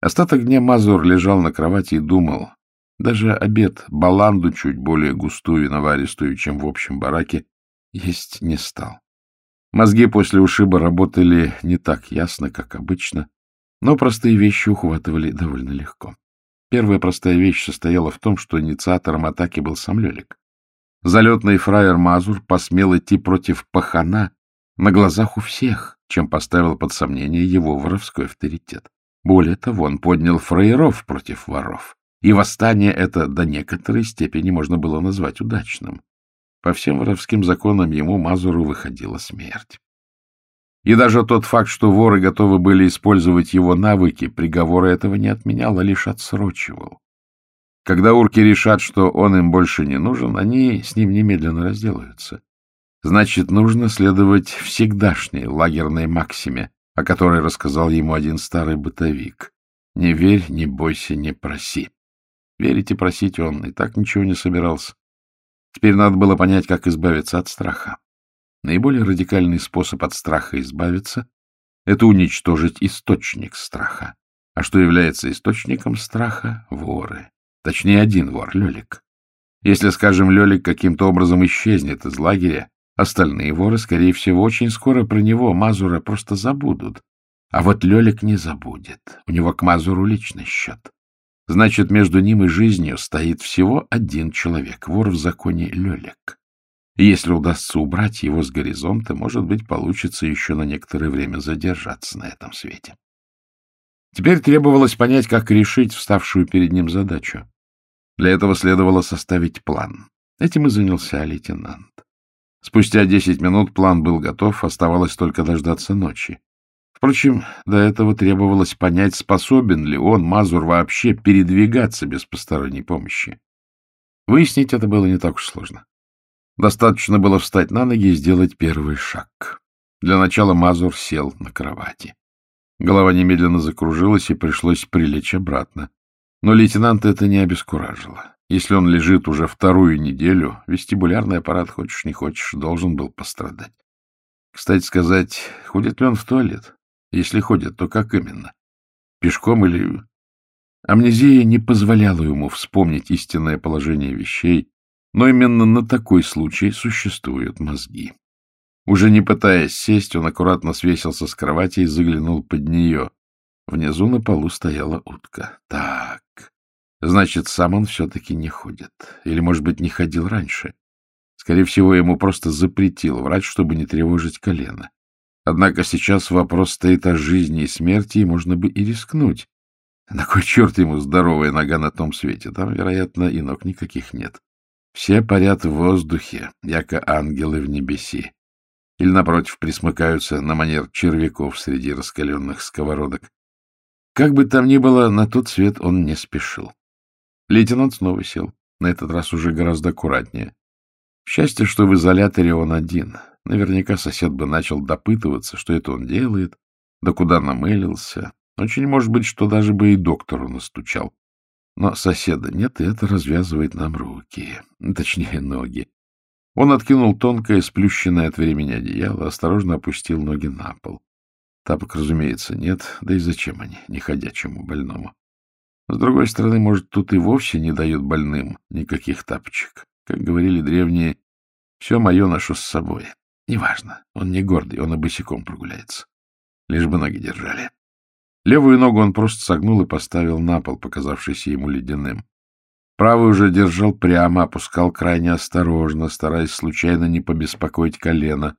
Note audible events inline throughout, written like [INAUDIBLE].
Остаток дня Мазур лежал на кровати и думал. Даже обед, баланду чуть более густую и наваристую, чем в общем бараке, есть не стал. Мозги после ушиба работали не так ясно, как обычно, но простые вещи ухватывали довольно легко. Первая простая вещь состояла в том, что инициатором атаки был сам Лелик. Залетный фраер Мазур посмел идти против пахана на глазах у всех, чем поставил под сомнение его воровской авторитет. Более того, он поднял фраеров против воров, и восстание это до некоторой степени можно было назвать удачным. По всем воровским законам ему, Мазуру, выходила смерть. И даже тот факт, что воры готовы были использовать его навыки, приговора этого не отменял, а лишь отсрочивал. Когда урки решат, что он им больше не нужен, они с ним немедленно разделаются. Значит, нужно следовать всегдашней лагерной максиме, о которой рассказал ему один старый бытовик. «Не верь, не бойся, не проси». Верить и просить он и так ничего не собирался. Теперь надо было понять, как избавиться от страха. Наиболее радикальный способ от страха избавиться — это уничтожить источник страха. А что является источником страха? Воры. Точнее, один вор — Лелик. Если, скажем, Лелик каким-то образом исчезнет из лагеря, остальные воры, скорее всего, очень скоро про него, Мазура, просто забудут. А вот Лелик не забудет. У него к Мазуру личный счет. Значит, между ним и жизнью стоит всего один человек, вор в законе Лелик. И если удастся убрать его с горизонта, может быть, получится еще на некоторое время задержаться на этом свете. Теперь требовалось понять, как решить вставшую перед ним задачу. Для этого следовало составить план. Этим и занялся лейтенант. Спустя десять минут план был готов, оставалось только дождаться ночи. Впрочем, до этого требовалось понять, способен ли он, Мазур, вообще передвигаться без посторонней помощи. Выяснить это было не так уж сложно. Достаточно было встать на ноги и сделать первый шаг. Для начала Мазур сел на кровати. Голова немедленно закружилась, и пришлось прилечь обратно. Но лейтенанта это не обескуражило. Если он лежит уже вторую неделю, вестибулярный аппарат, хочешь не хочешь, должен был пострадать. Кстати сказать, ходит ли он в туалет? Если ходит, то как именно? Пешком или... Амнезия не позволяла ему вспомнить истинное положение вещей, но именно на такой случай существуют мозги. Уже не пытаясь сесть, он аккуратно свесился с кровати и заглянул под нее. Внизу на полу стояла утка. Так, значит, сам он все-таки не ходит. Или, может быть, не ходил раньше. Скорее всего, ему просто запретил врач, чтобы не тревожить колено. Однако сейчас вопрос стоит о жизни и смерти, и можно бы и рискнуть. На кой черт ему здоровая нога на том свете? Там, вероятно, и ног никаких нет. Все парят в воздухе, яко ангелы в небеси. Или, напротив, присмыкаются на манер червяков среди раскаленных сковородок. Как бы там ни было, на тот свет он не спешил. Лейтенант снова сел, на этот раз уже гораздо аккуратнее. Счастье, что в изоляторе он один. Наверняка сосед бы начал допытываться, что это он делает, да куда намылился. Очень может быть, что даже бы и доктору настучал. Но соседа нет, и это развязывает нам руки, [LAUGHS] точнее, ноги. Он откинул тонкое, сплющенное от времени одеяло, осторожно опустил ноги на пол. Тапок, разумеется, нет, да и зачем они, неходячему больному? С другой стороны, может, тут и вовсе не дают больным никаких тапочек. Как говорили древние, все мое ношу с собой. Неважно, он не гордый, он и босиком прогуляется. Лишь бы ноги держали. Левую ногу он просто согнул и поставил на пол, показавшийся ему ледяным. Правый уже держал прямо, опускал крайне осторожно, стараясь случайно не побеспокоить колено.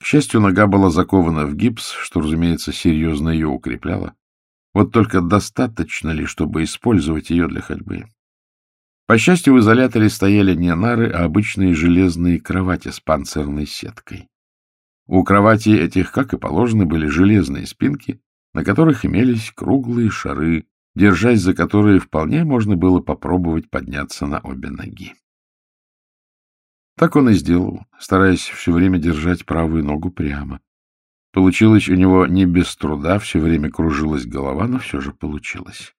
К счастью, нога была закована в гипс, что, разумеется, серьезно ее укрепляло. Вот только достаточно ли, чтобы использовать ее для ходьбы? По счастью, в изоляторе стояли не нары, а обычные железные кровати с панцирной сеткой. У кровати этих, как и положено, были железные спинки, на которых имелись круглые шары, держась за которые вполне можно было попробовать подняться на обе ноги. Так он и сделал, стараясь все время держать правую ногу прямо. Получилось у него не без труда, все время кружилась голова, но все же получилось.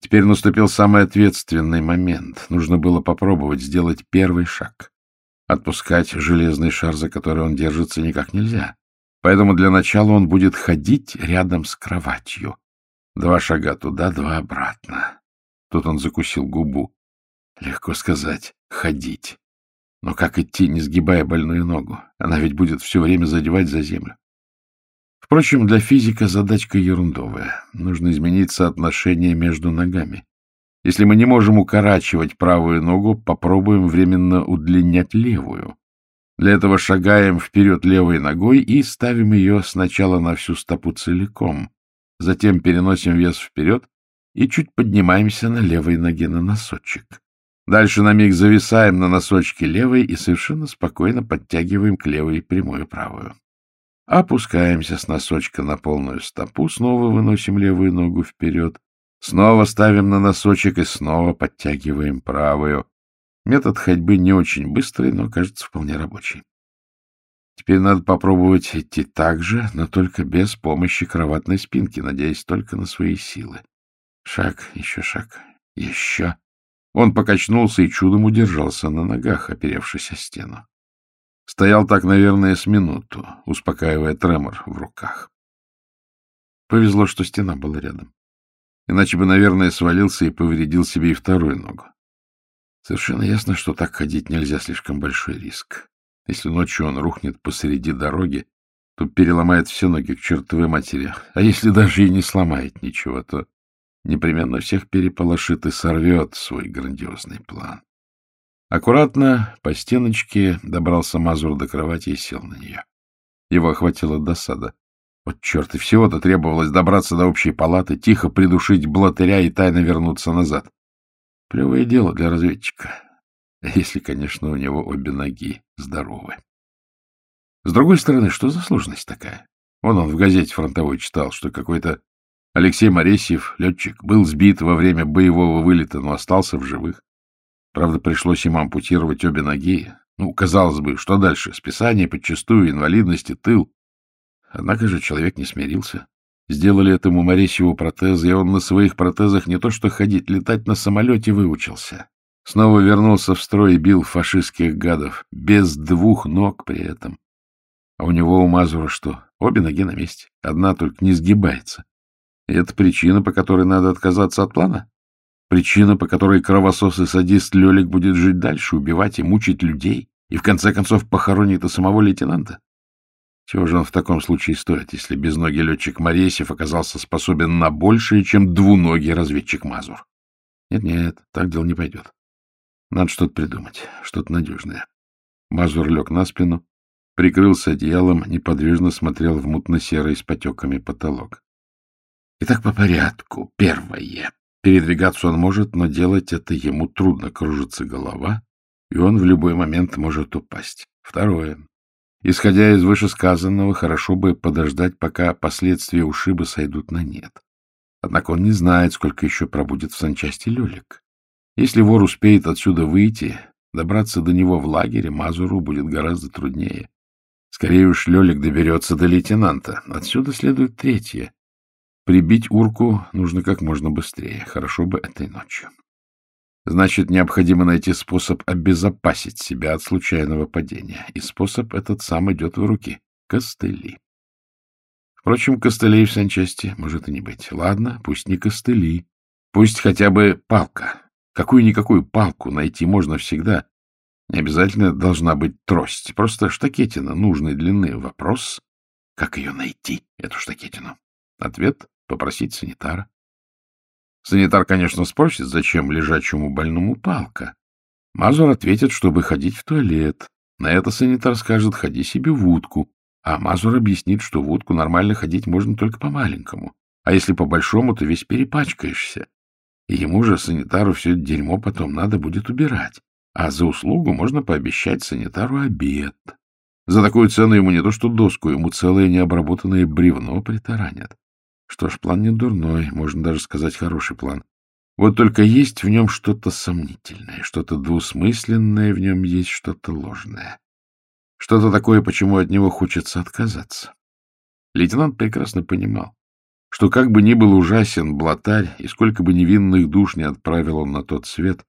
Теперь наступил самый ответственный момент. Нужно было попробовать сделать первый шаг. Отпускать железный шар, за который он держится, никак нельзя. Поэтому для начала он будет ходить рядом с кроватью. Два шага туда, два обратно. Тут он закусил губу. Легко сказать, ходить. Но как идти, не сгибая больную ногу? Она ведь будет все время задевать за землю. Впрочем, для физика задачка ерундовая. Нужно изменить соотношение между ногами. Если мы не можем укорачивать правую ногу, попробуем временно удлинять левую. Для этого шагаем вперед левой ногой и ставим ее сначала на всю стопу целиком, затем переносим вес вперед и чуть поднимаемся на левой ноге на носочек. Дальше на миг зависаем на носочке левой и совершенно спокойно подтягиваем к левой прямую правую. Опускаемся с носочка на полную стопу, снова выносим левую ногу вперед, снова ставим на носочек и снова подтягиваем правую. Метод ходьбы не очень быстрый, но, кажется, вполне рабочий. Теперь надо попробовать идти так же, но только без помощи кроватной спинки, надеясь только на свои силы. Шаг, еще шаг, еще. Он покачнулся и чудом удержался на ногах, оперевшись о стену. Стоял так, наверное, с минуту, успокаивая тремор в руках. Повезло, что стена была рядом. Иначе бы, наверное, свалился и повредил себе и вторую ногу. Совершенно ясно, что так ходить нельзя, слишком большой риск. Если ночью он рухнет посреди дороги, то переломает все ноги к чертовой матери. А если даже и не сломает ничего, то непременно всех переполошит и сорвет свой грандиозный план. Аккуратно по стеночке добрался Мазур до кровати и сел на нее. Его охватила досада. Вот черт, и всего-то требовалось добраться до общей палаты, тихо придушить блатыря и тайно вернуться назад. Плевое дело для разведчика, если, конечно, у него обе ноги здоровы. С другой стороны, что за сложность такая? Вон он в газете фронтовой читал, что какой-то Алексей Моресьев, летчик, был сбит во время боевого вылета, но остался в живых. Правда, пришлось ему ампутировать обе ноги. Ну, казалось бы, что дальше? Списание подчастую, инвалидности, тыл. Однако же человек не смирился. Сделали этому Моресьеву протезы, и он на своих протезах не то что ходить, летать на самолете выучился. Снова вернулся в строй и бил фашистских гадов, без двух ног при этом. А у него у Мазура что? Обе ноги на месте, одна только не сгибается. И это причина, по которой надо отказаться от плана? Причина, по которой кровосос и садист Лелик будет жить дальше, убивать и мучить людей, и в конце концов похоронит и самого лейтенанта? Чего же он в таком случае стоит, если безногий летчик Моресев оказался способен на большее, чем двуногий разведчик Мазур? Нет-нет, так дело не пойдет. Надо что-то придумать, что-то надежное. Мазур лег на спину, прикрылся одеялом, неподвижно смотрел в мутно-серый с потеками потолок. Итак, по порядку. Первое. Передвигаться он может, но делать это ему трудно, кружится голова, и он в любой момент может упасть. Второе. Исходя из вышесказанного, хорошо бы подождать, пока последствия ушиба сойдут на нет. Однако он не знает, сколько еще пробудет в санчасти Лелик. Если вор успеет отсюда выйти, добраться до него в лагере Мазуру будет гораздо труднее. Скорее уж Лелик доберется до лейтенанта. Отсюда следует третье. Прибить урку нужно как можно быстрее, хорошо бы этой ночью. Значит, необходимо найти способ обезопасить себя от случайного падения, и способ этот сам идет в руки — костыли. Впрочем, костылей в санчасти может и не быть. Ладно, пусть не костыли, пусть хотя бы палка. Какую-никакую палку найти можно всегда. Не обязательно должна быть трость, просто штакетина нужной длины. Вопрос — как ее найти, эту штакетину? Ответ Попросить санитара. Санитар, конечно, спросит, зачем лежачему больному палка. Мазур ответит, чтобы ходить в туалет. На это санитар скажет, ходи себе в утку. А Мазур объяснит, что в утку нормально ходить можно только по-маленькому. А если по-большому, то весь перепачкаешься. И ему же, санитару, все это дерьмо потом надо будет убирать. А за услугу можно пообещать санитару обед. За такую цену ему не то что доску, ему целое необработанное бревно притаранят. Что ж, план не дурной, можно даже сказать хороший план. Вот только есть в нем что-то сомнительное, что-то двусмысленное в нем есть, что-то ложное. Что-то такое, почему от него хочется отказаться. Лейтенант прекрасно понимал, что как бы ни был ужасен блатарь, и сколько бы невинных душ не отправил он на тот свет,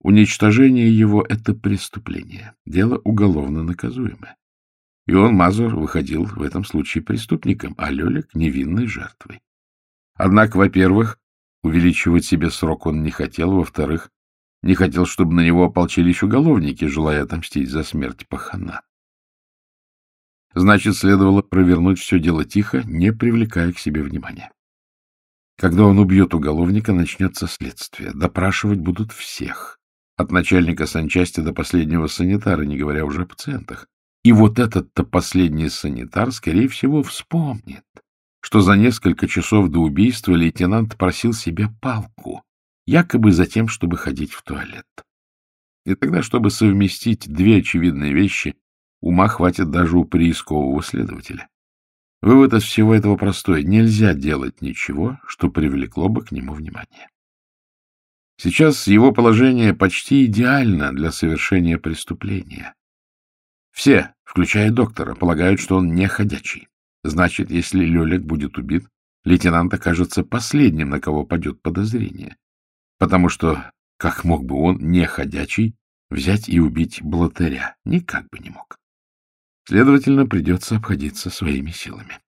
уничтожение его — это преступление, дело уголовно наказуемое. И он, Мазур, выходил в этом случае преступником, а Лелик — невинной жертвой. Однако, во-первых, увеличивать себе срок он не хотел, во-вторых, не хотел, чтобы на него ополчились уголовники, желая отомстить за смерть пахана. Значит, следовало провернуть все дело тихо, не привлекая к себе внимания. Когда он убьет уголовника, начнется следствие. Допрашивать будут всех. От начальника санчасти до последнего санитара, не говоря уже о пациентах. И вот этот-то последний санитар, скорее всего, вспомнит, что за несколько часов до убийства лейтенант просил себе палку, якобы за тем, чтобы ходить в туалет. И тогда, чтобы совместить две очевидные вещи, ума хватит даже у приискового следователя. Вывод из всего этого простой. Нельзя делать ничего, что привлекло бы к нему внимание. Сейчас его положение почти идеально для совершения преступления. Все, включая доктора, полагают, что он не ходячий. Значит, если Лёлик будет убит, лейтенант окажется последним, на кого падет подозрение. Потому что, как мог бы он, не ходячий, взять и убить блатаря? Никак бы не мог. Следовательно, придется обходиться своими силами.